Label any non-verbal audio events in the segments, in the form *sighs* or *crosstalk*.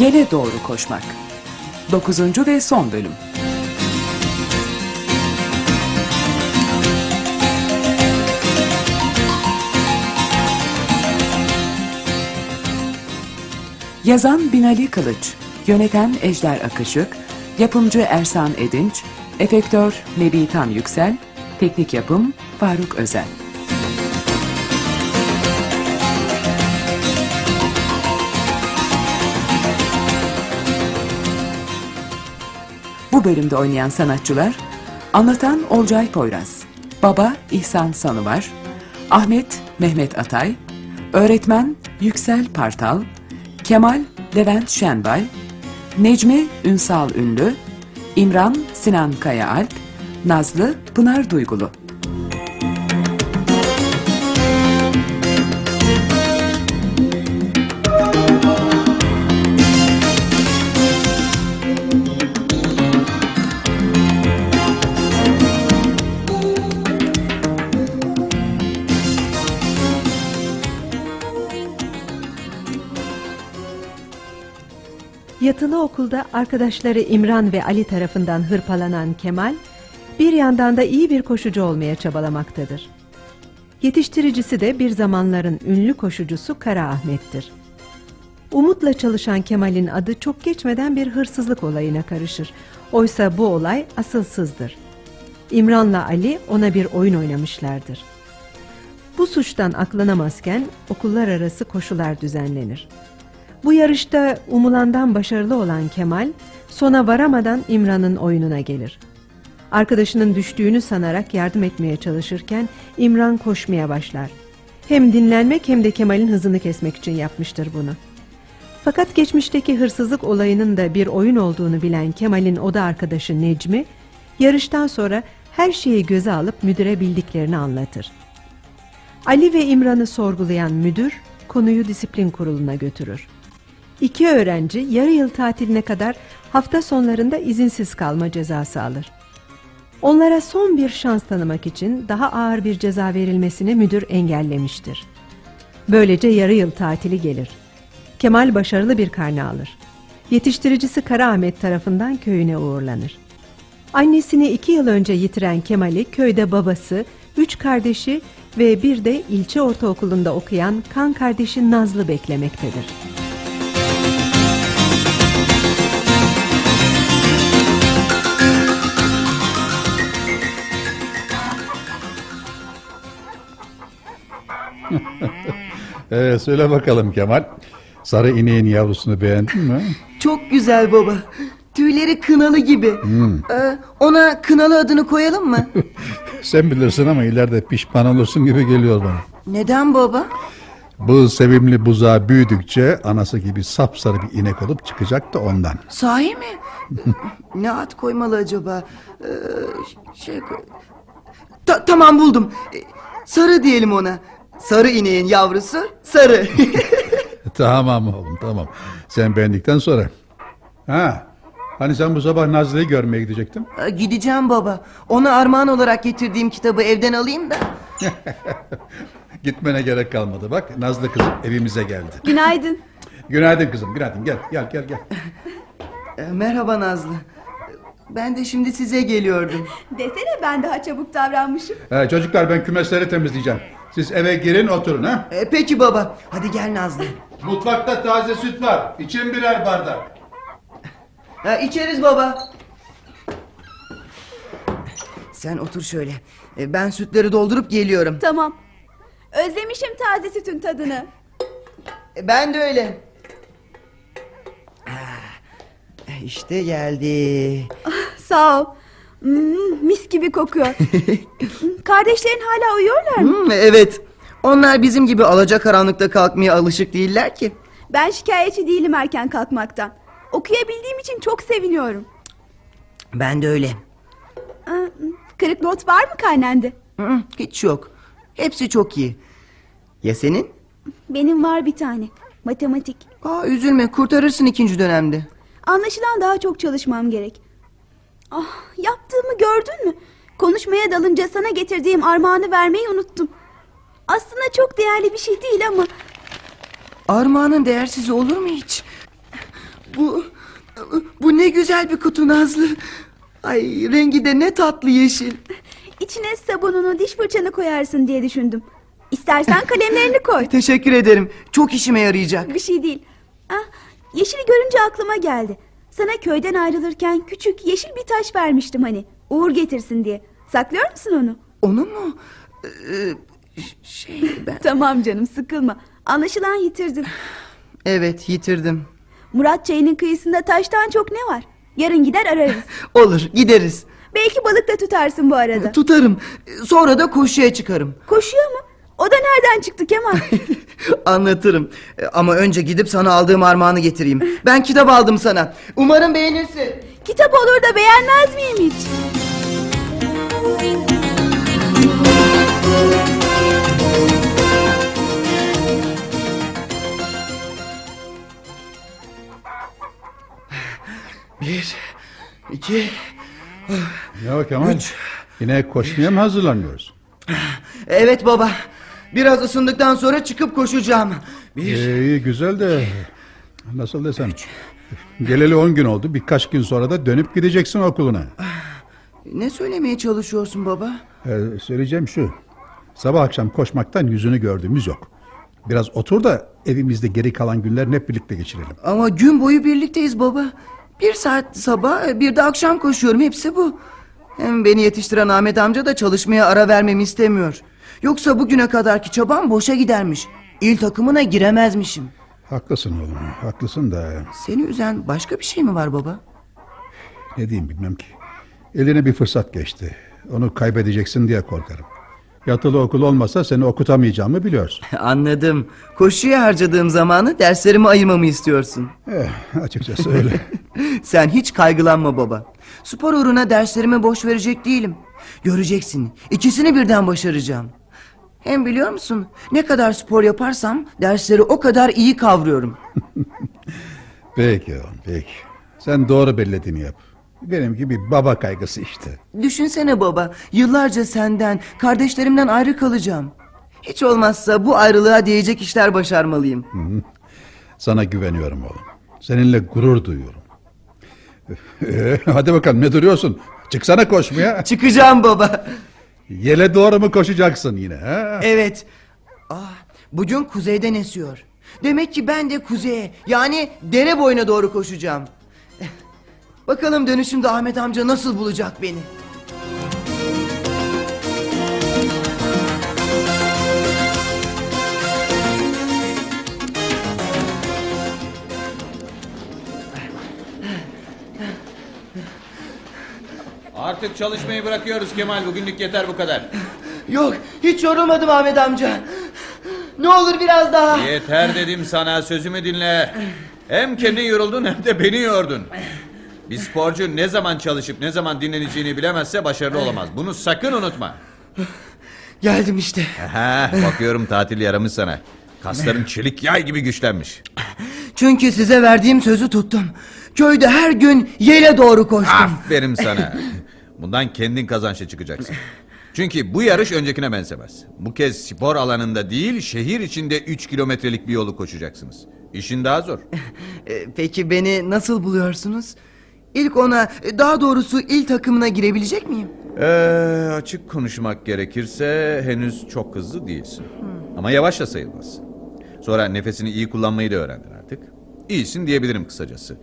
Yele doğru koşmak. 9. ve son bölüm. Yazan Binali Kılıç, yöneten Ejder Akışık, yapımcı Ersan Edinç, efektör Nebi Tam Yüksel, teknik yapım Faruk Özel. Bu bölümde oynayan sanatçılar Anlatan Olcay Poyraz Baba İhsan Sanıvar Ahmet Mehmet Atay Öğretmen Yüksel Partal Kemal Levent Şenbay Necmi Ünsal Ünlü İmran Sinan Kaya Alp Nazlı Pınar Duygulu Yatılı okulda arkadaşları İmran ve Ali tarafından hırpalanan Kemal, bir yandan da iyi bir koşucu olmaya çabalamaktadır. Yetiştiricisi de bir zamanların ünlü koşucusu Kara Ahmet'tir. Umutla çalışan Kemal'in adı çok geçmeden bir hırsızlık olayına karışır. Oysa bu olay asılsızdır. İmran'la Ali ona bir oyun oynamışlardır. Bu suçtan aklanamazken okullar arası koşular düzenlenir. Bu yarışta umulandan başarılı olan Kemal sona varamadan İmran'ın oyununa gelir. Arkadaşının düştüğünü sanarak yardım etmeye çalışırken İmran koşmaya başlar. Hem dinlenmek hem de Kemal'in hızını kesmek için yapmıştır bunu. Fakat geçmişteki hırsızlık olayının da bir oyun olduğunu bilen Kemal'in oda arkadaşı Necmi, yarıştan sonra her şeyi göze alıp müdüre bildiklerini anlatır. Ali ve İmran'ı sorgulayan müdür konuyu disiplin kuruluna götürür. İki öğrenci yarı yıl tatiline kadar hafta sonlarında izinsiz kalma cezası alır. Onlara son bir şans tanımak için daha ağır bir ceza verilmesini müdür engellemiştir. Böylece yarı yıl tatili gelir. Kemal başarılı bir karne alır. Yetiştiricisi Kara Ahmet tarafından köyüne uğurlanır. Annesini iki yıl önce yitiren Kemal'i köyde babası, üç kardeşi ve bir de ilçe ortaokulunda okuyan kan kardeşi Nazlı beklemektedir. *laughs* Ee, söyle bakalım Kemal. Sarı ineğin yavrusunu beğendin mi? Çok güzel baba. Tüyleri kınalı gibi. Ee, ona kınalı adını koyalım mı? *laughs* Sen bilirsin ama ileride pişman olursun gibi geliyor bana. Neden baba? Bu sevimli buzağı büyüdükçe anası gibi sapsarı bir inek olup çıkacak da ondan. Sahi mi? *laughs* ne ad koymalı acaba? Ee, şey koy... Ta- tamam buldum. Ee, sarı diyelim ona. Sarı ineğin yavrusu sarı. *laughs* tamam oğlum tamam. Sen beğendikten sonra. Ha, hani sen bu sabah Nazlı'yı görmeye gidecektin? Ee, Gideceğim baba. Ona armağan olarak getirdiğim kitabı evden alayım da. *laughs* Gitmene gerek kalmadı bak. Nazlı kızım evimize geldi. Günaydın. *laughs* Günaydın kızım günaydın gel gel gel gel. Ee, merhaba Nazlı. Ben de şimdi size geliyordum. Desene ben daha çabuk davranmışım. Ee, çocuklar ben kümesleri temizleyeceğim. Siz eve girin oturun ha. Ee, peki baba. Hadi gel Nazlı. Mutfakta taze süt var. İçin birer bardak. Ha, içeriz baba. Sen otur şöyle. Ee, Ben sütleri doldurup geliyorum. Tamam. Özlemişim taze sütün tadını. Ee, Ben de öyle. Ah, İşte geldi. Sağ ol. Hmm, mis gibi kokuyor. *laughs* Kardeşlerin hala uyuyorlar mı? Hmm, evet. Onlar bizim gibi alacakaranlıkta kalkmaya alışık değiller ki. Ben şikayetçi değilim erken kalkmaktan. Okuyabildiğim için çok seviniyorum. Ben de öyle. Aa, Kırık not var mı karnende? Hı, hiç yok. Hepsi çok iyi. Ya senin? Benim var bir tane. Matematik. Aa, üzülme kurtarırsın ikinci dönemde. Anlaşılan daha çok çalışmam gerek. Ah, yaptığımı gördün mü? Konuşmaya dalınca sana getirdiğim armağanı vermeyi unuttum. Aslında çok değerli bir şey değil ama Armağanın değersiz olur mu hiç? Bu bu ne güzel bir kutu Nazlı. Ay rengi de ne tatlı yeşil. içine sabununu, diş fırçanı koyarsın diye düşündüm. İstersen kalemlerini koy. Teşekkür ederim. Çok işime yarayacak. Bir şey değil. Ah, yeşili görünce aklıma geldi. Sana köyden ayrılırken küçük yeşil bir taş vermiştim hani. Uğur getirsin diye. Saklıyor musun onu? Onu mu? Ee, şey ben... *laughs* Tamam canım sıkılma. Anlaşılan yitirdin. *sighs* Evet yitirdim. Murat çayının kıyısında taştan çok ne var? Yarın gider ararız. *laughs* Olur gideriz. Belki balık da tutarsın bu arada. Tutarım. Sonra da koşuya çıkarım. Koşuyor mu? O da nereden çıktı Kemal? *laughs* Anlatırım. Ama önce gidip sana aldığım armağanı getireyim. Ben kitap aldım sana. Umarım beğenirsin. Kitap olur da beğenmez miyim hiç? Bir, iki... Ne o Kemal? Yine koşmaya mı hazırlanıyoruz? Evet baba. Biraz ısındıktan sonra çıkıp koşacağım. Bir... İyi güzel de nasıl desem geleli on gün oldu birkaç gün sonra da dönüp gideceksin okuluna. Ne söylemeye çalışıyorsun baba? Ee, söyleyeceğim şu sabah akşam koşmaktan yüzünü gördüğümüz yok. Biraz otur da evimizde geri kalan günlerini hep birlikte geçirelim. Ama gün boyu birlikteyiz baba. Bir saat sabah bir de akşam koşuyorum hepsi bu. Hem beni yetiştiren Ahmet amca da çalışmaya ara vermemi istemiyor. Yoksa bugüne kadarki çabam boşa gidermiş. İl takımına giremezmişim. Haklısın oğlum haklısın da Seni üzen başka bir şey mi var baba? ne diyeyim bilmem ki. Eline bir fırsat geçti. Onu kaybedeceksin diye korkarım. Yatılı okul olmasa seni okutamayacağımı biliyorsun. *laughs* Anladım. Koşuya harcadığım zamanı derslerime ayırmamı istiyorsun. Eh, açıkçası öyle. *laughs* Sen hiç kaygılanma baba. Spor uğruna derslerime boş verecek değilim. Göreceksin. İkisini birden başaracağım. Hem biliyor musun? Ne kadar spor yaparsam dersleri o kadar iyi kavruyorum. *laughs* Peki oğlum peki. Sen doğru bellediğini yap. Benim gibi baba kaygısı işte. Düşünsene baba. Yıllarca senden, kardeşlerimden ayrı kalacağım. Hiç olmazsa bu ayrılığa değecek işler başarmalıyım. Sana güveniyorum oğlum. Seninle gurur duyuyorum. *laughs* Hadi bakalım ne duruyorsun? Çıksana koşmaya. Çıkacağım baba. Yele doğru mu koşacaksın yine? Ha? Evet. Ah, bugün kuzeyden esiyor. Demek ki ben de kuzeye yani dere boyuna doğru koşacağım. Eh, Bakalım dönüşümde Ahmet amca nasıl bulacak beni? Artık çalışmayı bırakıyoruz Kemal. Bugünlük yeter bu kadar. Yok hiç yorulmadım Ahmet amca. Ne olur biraz daha. Yeter dedim sana sözümü dinle. Hem kendin yoruldun hem de beni yordun. Bir sporcu ne zaman çalışıp ne zaman dinleneceğini bilemezse başarılı olamaz. Bunu sakın unutma. Geldim işte. Aha, bakıyorum tatil yaramış sana. Kasların çelik yay gibi güçlenmiş. Çünkü size verdiğim sözü tuttum. Köyde her gün yele doğru koştum. Aferin sana. Bundan kendin kazançlı çıkacaksın. Çünkü bu yarış öncekine benzemez. Bu kez spor alanında değil şehir içinde 3 kilometrelik bir yolu koşacaksınız. İşin daha zor. *laughs* E, Peki beni nasıl buluyorsunuz? İlk ona e, daha doğrusu il takımına girebilecek miyim? Ee, açık konuşmak gerekirse henüz çok hızlı değilsin. Ama yavaş da sayılmaz. Sonra nefesini iyi kullanmayı da öğrendin artık. İyisin diyebilirim kısacası.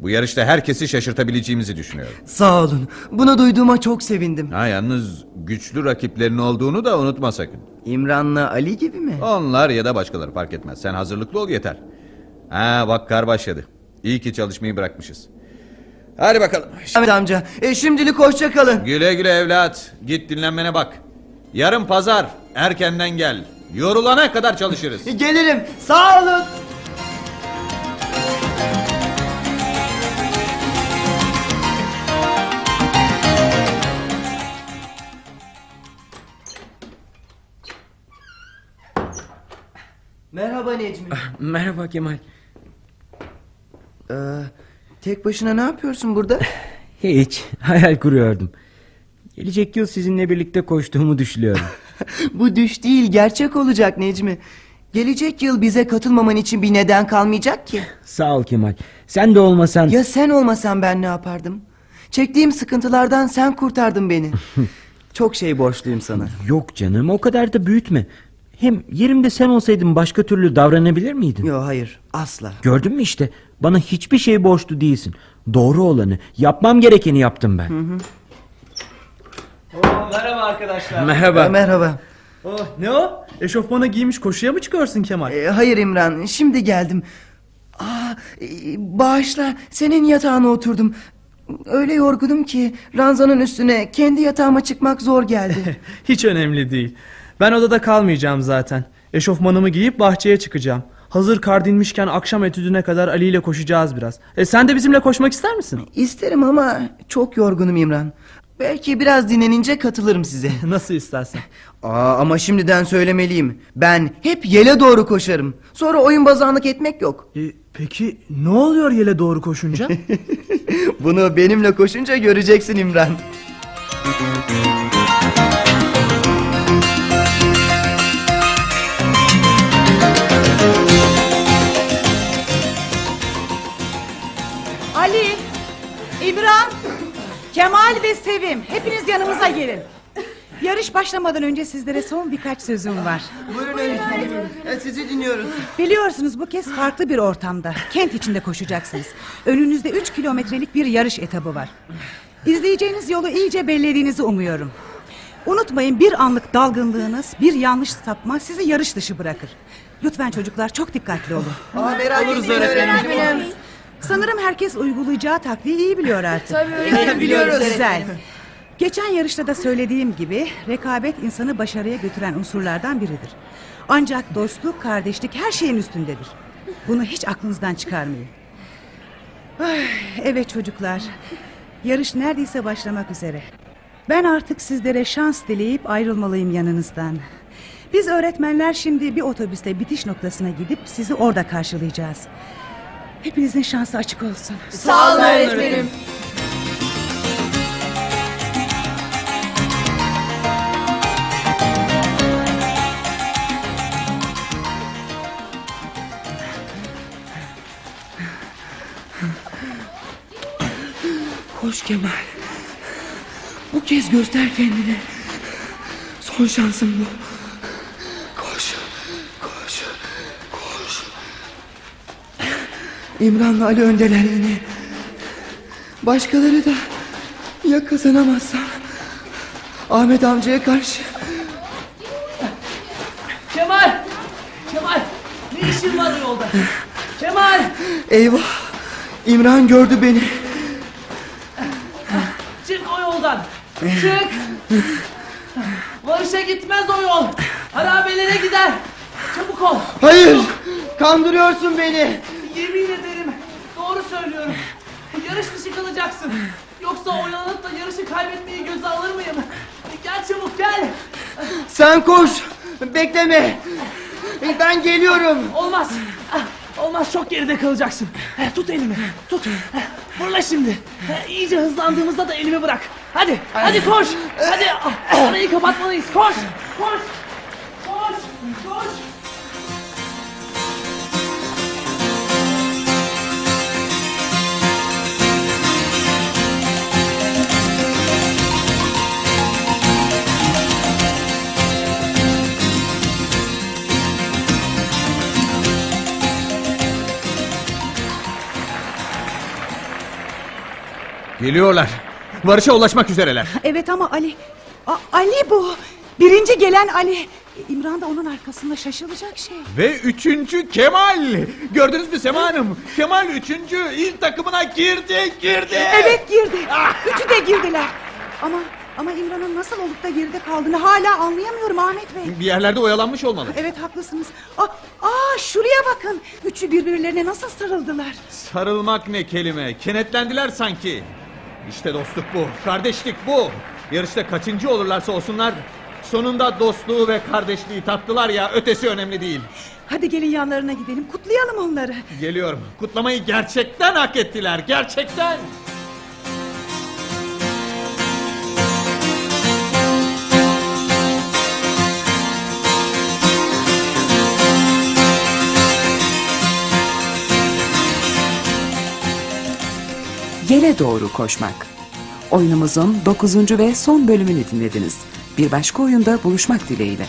Bu yarışta herkesi şaşırtabileceğimizi düşünüyorum. Sağ olun. Bunu duyduğuma çok sevindim. Ha yalnız güçlü rakiplerin olduğunu da unutma sakın. İmran'la Ali gibi mi? Onlar ya da başkaları fark etmez. Sen hazırlıklı ol yeter. Ha bak kar başladı. İyi ki çalışmayı bırakmışız. Hadi bakalım. Ahmet amca e, şimdilik hoşça kalın. Güle güle evlat. Git dinlenmene bak. Yarın pazar. Erkenden gel. Yorulana kadar çalışırız. Gelirim. Sağ olun. Merhaba Necmi. Merhaba Kemal. Ee, tek başına ne yapıyorsun burada? *laughs* Hiç hayal kuruyordum. Gelecek yıl sizinle birlikte koştuğumu düşünüyorum. *laughs* Bu düş değil gerçek olacak Necmi. Gelecek yıl bize katılmaman için bir neden kalmayacak ki. *laughs* Sağ ol Kemal. Sen de olmasan... Ya sen olmasan ben ne yapardım? Çektiğim sıkıntılardan sen kurtardın beni. Çok şey borçluyum sana. Yok canım o kadar da büyütme. Hem yerimde sen olsaydın başka türlü davranabilir miydin? Yok hayır asla. Gördün mü işte bana hiçbir şey borçlu değilsin. Doğru olanı yapmam gerekeni yaptım ben. Oo, merhaba arkadaşlar. Merhaba. Ee, merhaba. Oh, ne o? Eşofmanı giymiş koşuya mı çıkıyorsun Kemal? Ee, hayır İmran şimdi geldim. Aa, e, bağışla senin yatağına oturdum. Öyle yorgunum ki ranzanın üstüne kendi yatağıma çıkmak zor geldi. *laughs* Hiç önemli değil. Ben odada kalmayacağım zaten. Eşofmanımı giyip bahçeye çıkacağım. Hazır kar dinmişken akşam etüdüne kadar Ali ile koşacağız biraz. E sen de bizimle koşmak ister misin? İsterim ama çok yorgunum İmran. Belki biraz dinlenince katılırım size. *laughs* Nasıl istersen. Aa, ama şimdiden söylemeliyim. Ben hep yele doğru koşarım. Sonra oyun bazanlık etmek yok. E, peki ne oluyor yele doğru koşunca? *laughs* Bunu benimle koşunca göreceksin İmran. Kemal ve Sevim hepiniz yanımıza gelin. Yarış başlamadan önce sizlere son birkaç sözüm var. Buyurun öğretmenim. E, Sizi dinliyoruz. Biliyorsunuz bu kez farklı bir ortamda, kent içinde koşacaksınız. Önünüzde 3 kilometrelik bir yarış etabı var. İzleyeceğiniz yolu iyice bellediğinizi umuyorum. Unutmayın bir anlık dalgınlığınız, bir yanlış sapma sizi yarış dışı bırakır. Lütfen çocuklar çok dikkatli olun. Aa, merak Oluruz öğretmenim. Sanırım herkes uygulayacağı takviye iyi biliyor artık. *laughs* öğretmenim, biliyoruz. Güzel. Geçen yarışta da söylediğim gibi rekabet insanı başarıya götüren unsurlardan biridir. Ancak dostluk, kardeşlik her şeyin üstündedir. Bunu hiç aklınızdan çıkarmayın. Ay, evet çocuklar. Yarış neredeyse başlamak üzere. Ben artık sizlere şans dileyip ayrılmalıyım yanınızdan. Biz öğretmenler şimdi bir otobüsle bitiş noktasına gidip sizi orada karşılayacağız. Hepinizin şansı açık olsun. Sağ olun öğretmenim. Koş Kemal. Bu kez göster kendini. Son şansın bu. Koş. Koş. Koş. İmran'la Ali öndeler yine. Başkaları da ya kazanamazsam Ahmet amcaya karşı Kemal! Kemal! Ne işin var yolda? Kemal! eyvah İmran gördü beni. Çık o yoldan! Çık! Barış'a gitmez o yol! Harabelere gider! Çabuk ol! Hayır kandırıyorsun beni. Yemin ederim doğru söylüyorum. Yarış dışı kalacaksın. Yoksa oyalanıp da yarışı kaybetmeyi göze alır mıyım? Gel çabuk gel! Sen koş bekleme. Ben geliyorum. Olmaz! Olmaz çok geride kalacaksın. Tut elimi tut. Fırla şimdi. İyice hızlandığımızda da elimi bırak. Hadi hadi koş. Hadi arayı kapatmalıyız. Koş. Koş Geliyorlar. Barış'a ulaşmak üzereler. Evet ama Ali... A- Ali bu. Birinci gelen Ali. İmran da onun arkasında şaşılacak şey. Ve üçüncü Kemal. Gördünüz mü Sema Hanım? Kemal üçüncü ilk takımına girdi, girdi. Evet girdi. Üçü de girdiler. Ama ama İmran'ın nasıl olup da geride kaldığını hala anlayamıyorum Ahmet Bey. Bir yerlerde oyalanmış olmalı. Evet haklısınız. Aa, aa şuraya bakın. Üçü birbirlerine nasıl sarıldılar. Sarılmak ne kelime. Kenetlendiler sanki. İşte dostluk bu. Kardeşlik bu. Yarışta kaçıncı olurlarsa olsunlar sonunda dostluğu ve kardeşliği tattılar ya ötesi önemli değil. Hadi gelin yanlarına gidelim kutlayalım onları. Geliyorum. Kutlamayı gerçekten hak ettiler. Gerçekten. Yele doğru koşmak. Oyunumuzun 9. ve son bölümünü dinlediniz. Bir başka oyunda buluşmak dileğiyle.